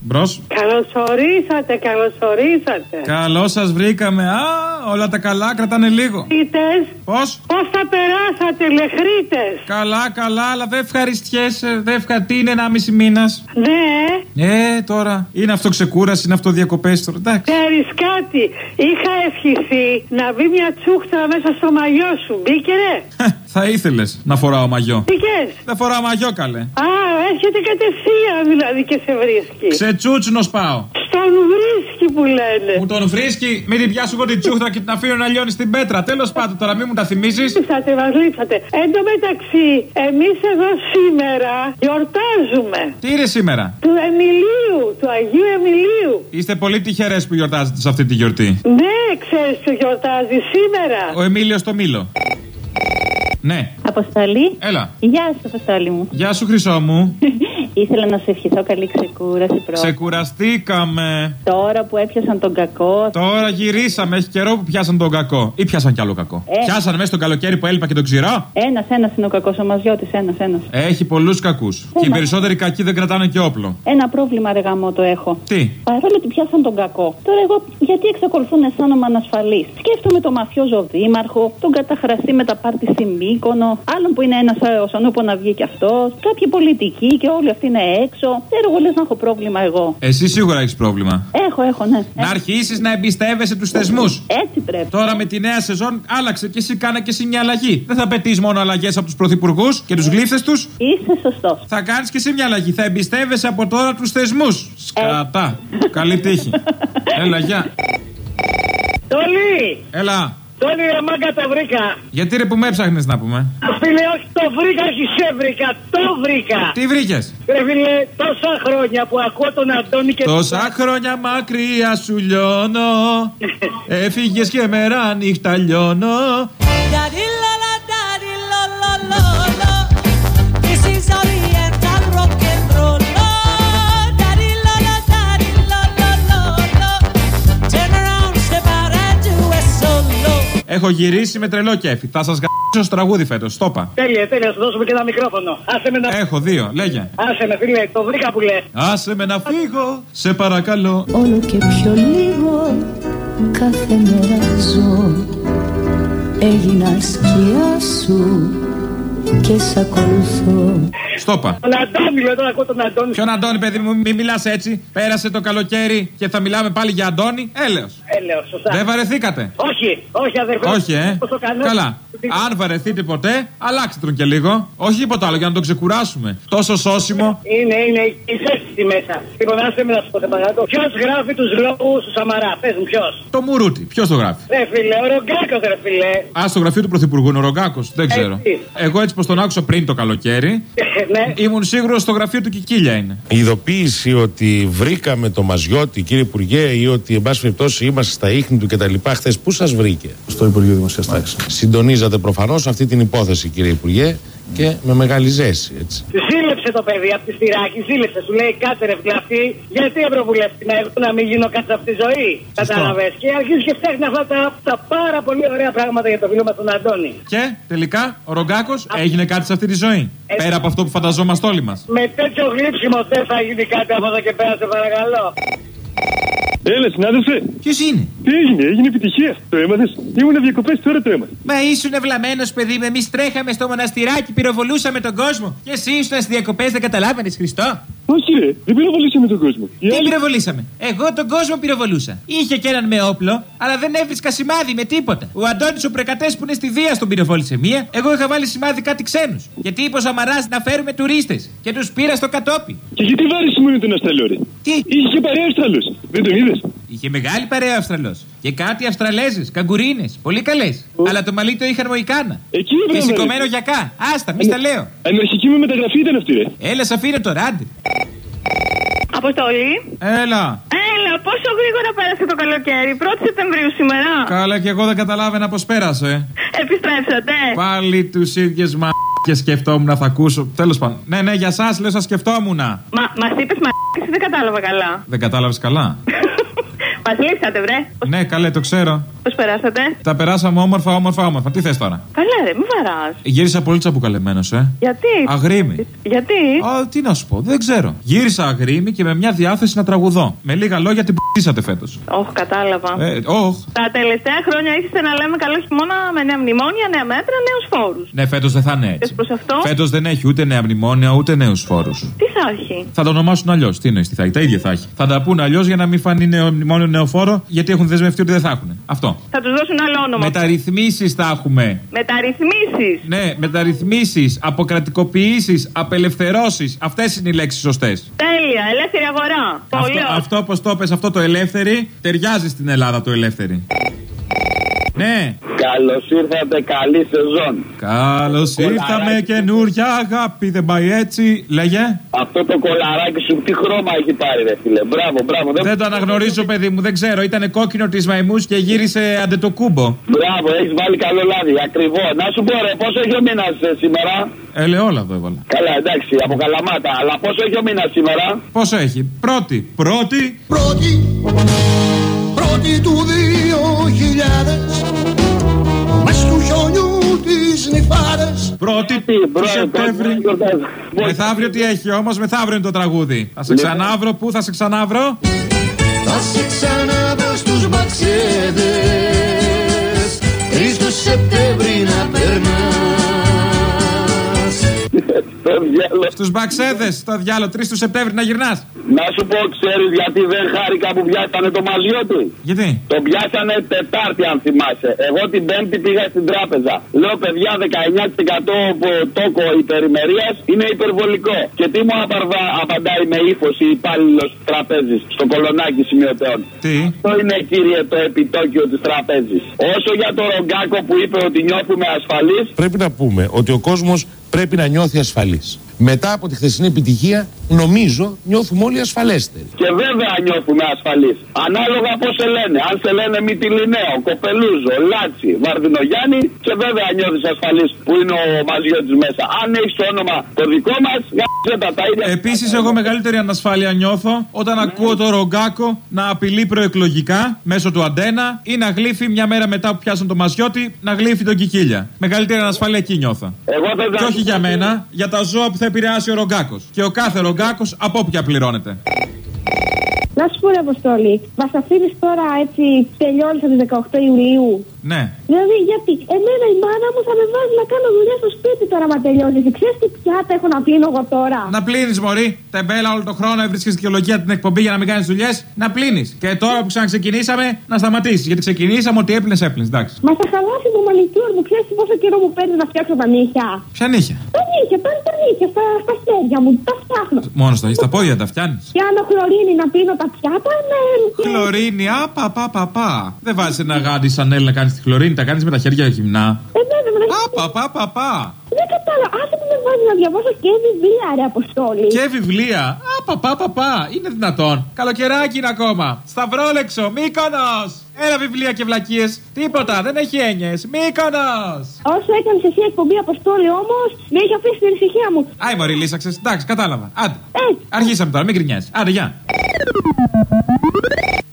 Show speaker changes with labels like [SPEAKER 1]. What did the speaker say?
[SPEAKER 1] Μπρος.
[SPEAKER 2] Καλωσορίσατε, καλωσορίσατε.
[SPEAKER 1] Καλώς σας βρήκαμε. Α, όλα τα καλά, κρατάνε λίγο.
[SPEAKER 2] Ήτες,
[SPEAKER 1] Πώς;
[SPEAKER 2] πώς θα περάσατε, λεχρίτες;
[SPEAKER 1] Καλά, καλά, αλλά δεν ευχαριστιέσαι. Δεν ευχα... Τι είναι ένα μισή μήνας;
[SPEAKER 2] Ναι,
[SPEAKER 1] Ε, τώρα. Είναι αυτό ξεκούραση, είναι αυτό διακοπέ τώρα. Εντάξει.
[SPEAKER 2] ξέρεις κάτι. Είχα ευχηθεί να μπει μια τσούχτρα μέσα στο μαγιό σου. Μπήκε ρε.
[SPEAKER 1] Θα ήθελες να φοράω μαγιό;
[SPEAKER 2] Μπήκες.
[SPEAKER 1] Δεν φοράω μαγιό, καλέ.
[SPEAKER 2] Α, έρχεται κατευθείαν δηλαδή και σε βρίσκει.
[SPEAKER 1] Ξετσούτσουνος πάω.
[SPEAKER 2] Στον βρίσκει που λένε.
[SPEAKER 1] Μου τον βρίσκει, μην την πιάσω εγώ την τσούχτρα και την αφήνω να λιώνει στην πέτρα. Τέλος πάντων, τώρα μην μου τα θυμίζεις.
[SPEAKER 2] Λείψατε, μας λείψατε. Εν τω μεταξύ, εμείς εδώ σήμερα γιορτάζουμε.
[SPEAKER 1] Τι είναι σήμερα;
[SPEAKER 2] Του Εμιλίου, του Αγίου Εμιλίου.
[SPEAKER 1] Είστε πολύ τυχερές που γιορτάζετε σε αυτή τη γιορτή.
[SPEAKER 2] Ναι, ξέρεις που γιορτάζει σήμερα.
[SPEAKER 1] Ο Εμίλιος το Μήλο. Ναι,
[SPEAKER 3] Αποστολή.
[SPEAKER 1] έλα.
[SPEAKER 3] Γεια σου, Αποστολή μου.
[SPEAKER 1] Γεια σου, Χρυσό μου.
[SPEAKER 3] Ήθελα να σε ευχηθώ καλή ξεκούραση πρώτα.
[SPEAKER 1] Ξεκουραστήκαμε.
[SPEAKER 3] Τώρα που έπιασαν τον κακό.
[SPEAKER 1] Τώρα γυρίσαμε. Έχει καιρό που πιάσαν τον κακό. Ή πιάσαν κι άλλο κακό.
[SPEAKER 3] Ε.
[SPEAKER 1] Πιάσαν μέσα στο καλοκαίρι που έλειπα και τον ξηρό.
[SPEAKER 3] Ένας, ένας είναι ο κακός, ο Μαζιώτης, ένας, ένας.
[SPEAKER 1] Έχει πολλούς κακούς. Και οι περισσότεροι κακοί δεν κρατάνε και όπλο.
[SPEAKER 3] Ένα πρόβλημα, ρε γαμό, το έχω.
[SPEAKER 1] Τι;
[SPEAKER 3] Παρόλο ότι πιάσαν τον κακό. Τώρα εγώ γιατί εξακολουθώ να αισθάνομαι ανασφαλής; Σκέφτομαι τον μαφιόζο δήμαρχο, τον καταχραστή με τα πάρτι στη Μύκονο, άλλον που είναι ένας ο Σανούπο να βγει κι αυτός, κάποιοι πολιτικοί και όλοι αυτοί είναι έξω. Δεν εγώ λες να έχω πρόβλημα εγώ.
[SPEAKER 1] Εσύ σίγουρα έχεις πρόβλημα.
[SPEAKER 3] Έχω, έχω, ναι.
[SPEAKER 1] Να αρχίσεις να εμπιστεύεσαι τους θεσμούς.
[SPEAKER 3] Έτσι πρέπει.
[SPEAKER 1] Τώρα με τη νέα σεζόν άλλαξε και εσύ κάνε και εσύ μια αλλαγή. Δεν θα πετύχεις μόνο αλλαγές από τους πρωθυπουργούς και τους γλύφτες τους.
[SPEAKER 3] Είσαι σωστός.
[SPEAKER 1] Θα κάνεις και εσύ μια αλλαγή. Θα εμπιστεύεσαι από τώρα τους θεσμούς. Σκατά. Καλή τύχη. Έλα, γεια.
[SPEAKER 4] Τόλι!
[SPEAKER 1] Έλα.
[SPEAKER 4] Τόλι ρε μάγκα το βρήκα.
[SPEAKER 1] Γιατί ρε που με έψαχνες να πούμε;
[SPEAKER 4] Φίλε, όχι το βρήκα, όχι σε βρήκα, το βρήκα.
[SPEAKER 1] Τι βρήκες;
[SPEAKER 4] Ρε φίλε, τόσα χρόνια που ακούω τον Αντώνη και
[SPEAKER 1] Τόσα χρόνια μακριά σου λιώνω. Έφυγες και μέρα νύχτα λιώνω. Έχω γυρίσει με τρελό κέφι. Θα σας γαμπήσω στο τραγούδι φέτος. Το είπα.
[SPEAKER 4] Τέλεια, τέλεια, σου δώσουμε και ένα μικρόφωνο. Άσε με να.
[SPEAKER 1] Έχω δύο, λέγε.
[SPEAKER 4] Άσε με, φίλε, το βρήκα που λες.
[SPEAKER 1] Άσε με να φύγω, σε παρακαλώ.
[SPEAKER 5] Όλο και πιο λίγο κάθε μέρα ζω Έγινα σκιά σου και σ' ακολουθώ
[SPEAKER 1] Στο είπα.
[SPEAKER 4] Τον Αντώνη, λέω τώρα ακούω τον Αντώνη.
[SPEAKER 1] Ποιον Αντώνη, παιδί μου, μην μιλάς έτσι. Πέρασε το καλοκαίρι και θα μιλάμε πάλι για Αντώνη. Έλεος.
[SPEAKER 4] Έλεω, σωστά.
[SPEAKER 1] Δεν βαρεθήκατε.
[SPEAKER 4] Όχι, όχι, αδερφέ.
[SPEAKER 1] Όχι, ε.
[SPEAKER 4] Πώς το κάνω.
[SPEAKER 1] Καλά. Αν βαρεθείτε ποτέ, αλλάξτε τον και λίγο. Όχι τίποτα άλλο για να τον ξεκουράσουμε. Τόσο σώσιμο.
[SPEAKER 4] Είναι, είναι η θέση μέσα. Λοιπόν, άσε με να σου πω, παρακαλώ. Ποιος γράφει τους λόγους του Σαμαρά, πες μου, ποιος.
[SPEAKER 1] Το μουρούτι. Ποιος το γράφει;
[SPEAKER 4] Ρε φίλε, ο Ρογκάκος, ρε φίλε.
[SPEAKER 1] Α, στο γραφείο του Πρωθυπουργού είναι ο Ρογκάκος. Δεν ξέρω.
[SPEAKER 4] Έτσι.
[SPEAKER 1] Εγώ έτσι πως τον άκουσα πριν το καλοκαίρι.
[SPEAKER 4] Ναι.
[SPEAKER 1] Ήμουν σίγουρος στο γραφείο του Κικίλια είναι.
[SPEAKER 6] Η ειδοποίηση ότι βρήκαμε το Μαζιώτη, κύριε Υπουργέ, ή ότι εν πάση περιπτώσει είμαστε στα ίχνη του κτλ. Χθες πού σας βρήκε;
[SPEAKER 7] Στο Υπουργείο Δημοσίας Τάξης.
[SPEAKER 6] Συντονίζατε προφανώς αυτή την υπόθεση, κύριε Υπουργέ, και με μεγάλη ζέση. Έτσι.
[SPEAKER 4] Ζήλεψε το παιδί από τη στηράκη, ζήλεψε. Σου λέει κάτσε ρε βλαφτή, γιατί ευρωβουλευτή να, να μην γίνω κάτι σε αυτή τη ζωή. Κατάλαβες. Και αρχίζει και φτιάχνει αυτά τα, τα πάρα πολύ ωραία πράγματα για το φίλο μας τον Αντώνη.
[SPEAKER 1] Και τελικά ο Ρογκάκος έγινε κάτι σε αυτή τη ζωή.
[SPEAKER 4] Ε,
[SPEAKER 1] Πέρα από αυτό που φανταζόμαστε όλοι μας.
[SPEAKER 4] Με τέτοιο γλύψιμο δεν θα γίνει κάτι από εδώ και πέρα, σε παρακαλώ.
[SPEAKER 7] Έλα, συνάδελφε.
[SPEAKER 1] Ποιος είναι;
[SPEAKER 7] Τι έγινε, έγινε επιτυχία. Το έμαθες. Ήμουν διακοπές, τώρα το έμαθα.
[SPEAKER 1] Μα ήσουν ευλαμμένος, παιδί μου. Εμείς τρέχαμε στο μοναστηράκι, πυροβολούσαμε τον κόσμο. Και εσύ ήσουν στις διακοπές, δεν καταλάβαινες, Χριστό;
[SPEAKER 7] Όχι, ρε, δεν πυροβολήσαμε τον κόσμο. Οι
[SPEAKER 1] Τι
[SPEAKER 7] άλλοι-
[SPEAKER 1] πυροβολήσαμε. Εγώ τον κόσμο πυροβολούσα. Είχε και έναν με όπλο, αλλά δεν έβρισκα σημάδι με τίποτα. Ο Αντώνης ο Πρεκατές που είναι στη Δία τον πυροβόλησε μία. Εγώ είχα βάλει σημάδι κάτι ξένους. Γιατί είπε ο Σαμαρά να φέρουμε τουρίστες. Και τους πήρα στο κατόπι.
[SPEAKER 7] Και γιατί βάρη μόνο τον Αστραλό, ρε;
[SPEAKER 1] Τι;
[SPEAKER 7] Είχε και παρέα Αστραλό. Δεν τον είδες;
[SPEAKER 1] Είχε μεγάλη παρέα ο Αυστραλός. Και κάτι Αυστραλέζες, καγκουρίνες. Πολύ καλές. Αλλά το μαλλί το είχαν μοϊκάνα.
[SPEAKER 7] Εκεί
[SPEAKER 1] Και
[SPEAKER 7] έπρεπε.
[SPEAKER 1] σηκωμένο γιακά. Άστα, μη στα λέω.
[SPEAKER 7] Αναρχική με μεταγραφή ήταν αυτή, ρε.
[SPEAKER 1] Έλα, αφήνε το ράντι.
[SPEAKER 2] Αποστολή.
[SPEAKER 1] Έλα.
[SPEAKER 2] Έλα, πόσο γρήγορα πέρασε το καλοκαίρι. 1η Σεπτεμβρίου σήμερα.
[SPEAKER 1] Καλά, και εγώ δεν καταλάβαινα πώ πέρασε.
[SPEAKER 2] Επιστρέψατε.
[SPEAKER 1] Πάλι τους ίδιες μα και σκεφτόμουν να θα ακούσω. Τέλος πάντων. Ναι, ναι, για εσά λέω, σας σκεφτόμουν.
[SPEAKER 2] Μα μας είπες μα δεν κατάλαβα καλά.
[SPEAKER 1] Δεν κατάλαβες καλά.
[SPEAKER 2] Μας λείψατε, βρε.
[SPEAKER 1] ναι, καλέ, το ξέρω.
[SPEAKER 3] Πώς περάσατε;
[SPEAKER 1] Τα περάσαμε όμορφα, όμορφα, όμορφα. Τι θες τώρα;
[SPEAKER 3] Καλά, ρε, μην βαράς.
[SPEAKER 1] Γύρισα πολύ τσαμπουκαλεμένος, ε.
[SPEAKER 3] Γιατί;
[SPEAKER 1] Αγρίμη.
[SPEAKER 3] Γιατί;
[SPEAKER 1] Α, τι να σου πω, δεν ξέρω. Γύρισα αγρίμη και με μια διάθεση να τραγουδώ. Με λίγα λόγια την π***σατε φέτος.
[SPEAKER 3] Όχι, κατάλαβα.
[SPEAKER 1] Ε, όχ.
[SPEAKER 3] Τα τελευταία χρόνια ήρθε να λέμε καλό χειμώνα με νέα μνημόνια, νέα μέτρα, νέους φόρους.
[SPEAKER 1] Ναι, φέτος δεν θα είναι έτσι.
[SPEAKER 3] Θες προς αυτό;
[SPEAKER 1] Φέτος δεν έχει ούτε νέα μνημόνια ούτε νέους φόρους.
[SPEAKER 3] Τι θα έχει;
[SPEAKER 1] Θα το ονομάσουν αλλιώς. Τι εννοείς, τι θα έχει; Τα ίδια θα έχει. Θα τα πούνε αλλιώς για να μην φανεί νέο μνημόνιο, νέο φόρο, γιατί έχουν δεσμευτεί ότι δεν θα έχουν. Αυτό.
[SPEAKER 3] Θα τους δώσουν άλλο όνομα.
[SPEAKER 1] Μεταρρυθμίσεις θα έχουμε.
[SPEAKER 3] Μεταρρυθμίσεις.
[SPEAKER 1] Ναι, μεταρρυθμίσεις, αποκρατικοποιήσεις, απελευθερώσεις. Αυτές είναι οι λέξεις σωστές.
[SPEAKER 3] Τέλεια, ελεύθερη αγορά. Πολύ
[SPEAKER 1] Αυτό,
[SPEAKER 3] ωραία.
[SPEAKER 1] αυτό όπως το πες, αυτό το ελεύθερη, ταιριάζει στην Ελλάδα το ελεύθερη. Ναι.
[SPEAKER 8] Καλώς ήρθατε, καλή σεζόν.
[SPEAKER 1] Καλώς ήρθαμε, καινούρια αγάπη. Δεν πάει έτσι. Λέγε.
[SPEAKER 8] Αυτό το κολαράκι σου τι χρώμα έχει πάρει, ρε φίλε. Μπράβο, μπράβο.
[SPEAKER 1] Δεν το αναγνωρίζω, παιδί μου, δεν ξέρω. Ήταν κόκκινο τη μαϊμούς και γύρισε αντετοκούμπο.
[SPEAKER 8] Μπράβο, έχεις βάλει καλό λάδι, ακριβώς. Να σου πω, ρε, πόσο έχει ο μήνας σήμερα;
[SPEAKER 1] Ελαιόλαδο έβαλα.
[SPEAKER 8] Καλά, εντάξει, από καλαμάτα. Αλλά πόσο έχει ο μήνας σήμερα;
[SPEAKER 1] Πόσο έχει; Πρώτη. Πρώτη.
[SPEAKER 9] Πρώτη, πρώτη του 2000
[SPEAKER 1] Πρώτη
[SPEAKER 8] Τι,
[SPEAKER 1] του
[SPEAKER 8] μπρο,
[SPEAKER 1] Σεπτέμβρη. Μεθαύριο τι έχει όμως, μεθαύριο είναι το τραγούδι. Θα σε ξανάβρω, πού θα σε ξανάβρω;
[SPEAKER 9] Θα σε ξαναβρω στους μπαξέδες Τρεις του Σεπτέμβρη να περνάς
[SPEAKER 8] Το διάλογο.
[SPEAKER 1] Στους μπαξέδες, στο διάλογο 3 του Σεπτέμβρη να γυρνάς.
[SPEAKER 8] Να σου πω, ξέρεις γιατί δεν χάρηκα που πιάσανε το μαζιώτη.
[SPEAKER 1] Γιατί;
[SPEAKER 8] Το πιάσανε Τετάρτη, αν θυμάσαι. Εγώ την Πέμπτη πήγα στην τράπεζα. Λέω, παιδιά, 19% από τόκο υπερημερίας είναι υπερβολικό. Και τι μου απαρβα- απαντάει με ύφος η υπάλληλος τραπέζης στο κολονάκι σημειωτέων.
[SPEAKER 1] Τι;
[SPEAKER 8] Αυτό είναι, κύριε, το επιτόκιο της τραπέζης. Όσο για το ρογκάκο που είπε ότι νιώθουμε ασφαλείς,
[SPEAKER 6] Πρέπει να πούμε ότι ο κόσμος πρέπει να νιώθει ασφαλής. Μετά από τη χθεσινή επιτυχία, νομίζω νιώθουμε όλοι ασφαλέστεροι.
[SPEAKER 8] Και βέβαια νιώθουμε ασφαλείς. Ανάλογα πώς σε λένε. Αν σε λένε Μυτιλινέο, Κοπελούζο, Λάτσι, Βαρδινογιάννη, και βέβαια νιώθεις ασφαλής που είναι ο Μαζιώτης μέσα. Αν έχεις το όνομα το δικό μας, γάμισε τα τα ίδια.
[SPEAKER 1] Επίσης, εγώ μεγαλύτερη ανασφάλεια νιώθω όταν ακούω το Ρογκάκο να απειλεί προεκλογικά μέσω του αντένα ή να γλύφει μια μέρα μετά που πιάσουν το Μαζιώτη να γλύφει τον Κικίλια. Μεγαλύτερη ανασφάλεια εκεί νιώθω.
[SPEAKER 8] Εγώ θα
[SPEAKER 1] Και όχι για μένα, για τα ζώα που θα επηρεάσει ο Ρογκάκος. Και ο κάθε Ρογκάκος από όποια πληρώνεται.
[SPEAKER 10] Να σου πω, ρε Αποστόλη, μας αφήνεις τώρα έτσι τελειώνεις τις 18 Ιουλίου.
[SPEAKER 1] Ναι.
[SPEAKER 10] Δηλαδή, γιατί εμένα η μάνα μου θα με βάζει να κάνω δουλειά στο σπίτι τώρα, μα τελειώσει. Ξέρεις τι πιάτα έχω να πλύνω εγώ τώρα.
[SPEAKER 1] Να πλύνεις, Μωρή. Τεμπέλα όλο τον χρόνο έβρισκες δικαιολογία την εκπομπή για να μην κάνεις δουλειές. Να πλύνεις. Και τώρα που ξαναξεκινήσαμε, να σταματήσεις. Γιατί ξεκινήσαμε ότι έπλυνες, έπλυνες. Εντάξει.
[SPEAKER 10] Μα θα χαλάσει το μανικιούρ μου, ξέρεις πόσο καιρό μου παίρνει να φτιάξω τα νύχια;
[SPEAKER 1] Ποια νύχια;
[SPEAKER 10] Τα νύχια, παίρνει τα νύχια στα, στα χέρια μου, τα φτιάχνω.
[SPEAKER 1] Μόνος στα, στα πόδια τα φτιάνει.
[SPEAKER 10] Και αν χλωρίνει να πίνω τα πιάτα, ναι. και-
[SPEAKER 1] Χλωρίνη, α, πα, πα, πα, πα. Δεν βάζεις ένα γάντι σανέλ να κάνεις τη χλωρίνη, τα κάνεις με τα χέρια γυμνά.
[SPEAKER 10] Ε, βέβαια, με τα
[SPEAKER 1] Α, πα, πα, πα, πα.
[SPEAKER 10] Δεν κατάλαβα. Άσε που με βάζει να διαβάσω και βιβλία, ρε Αποστόλη.
[SPEAKER 1] Και βιβλία. Α, πα, πα, πα, πα. Είναι δυνατόν. Καλοκαιράκι είναι ακόμα. Σταυρόλεξο, Μύκονος. Έλα βιβλία και βλακίες. Τίποτα, δεν έχει έννοιες. Μύκονος.
[SPEAKER 10] Όσο έκανε εσύ εκπομπή Αποστόλη όμως, με είχε αφήσει την ησυχία μου.
[SPEAKER 1] Άι, Μωρή, λύσαξες. Εντάξει, κατάλαβα. Άντε.
[SPEAKER 10] Ε,
[SPEAKER 1] Αρχίσαμε τώρα, μην γκρινιάζει. Άντε, γεια.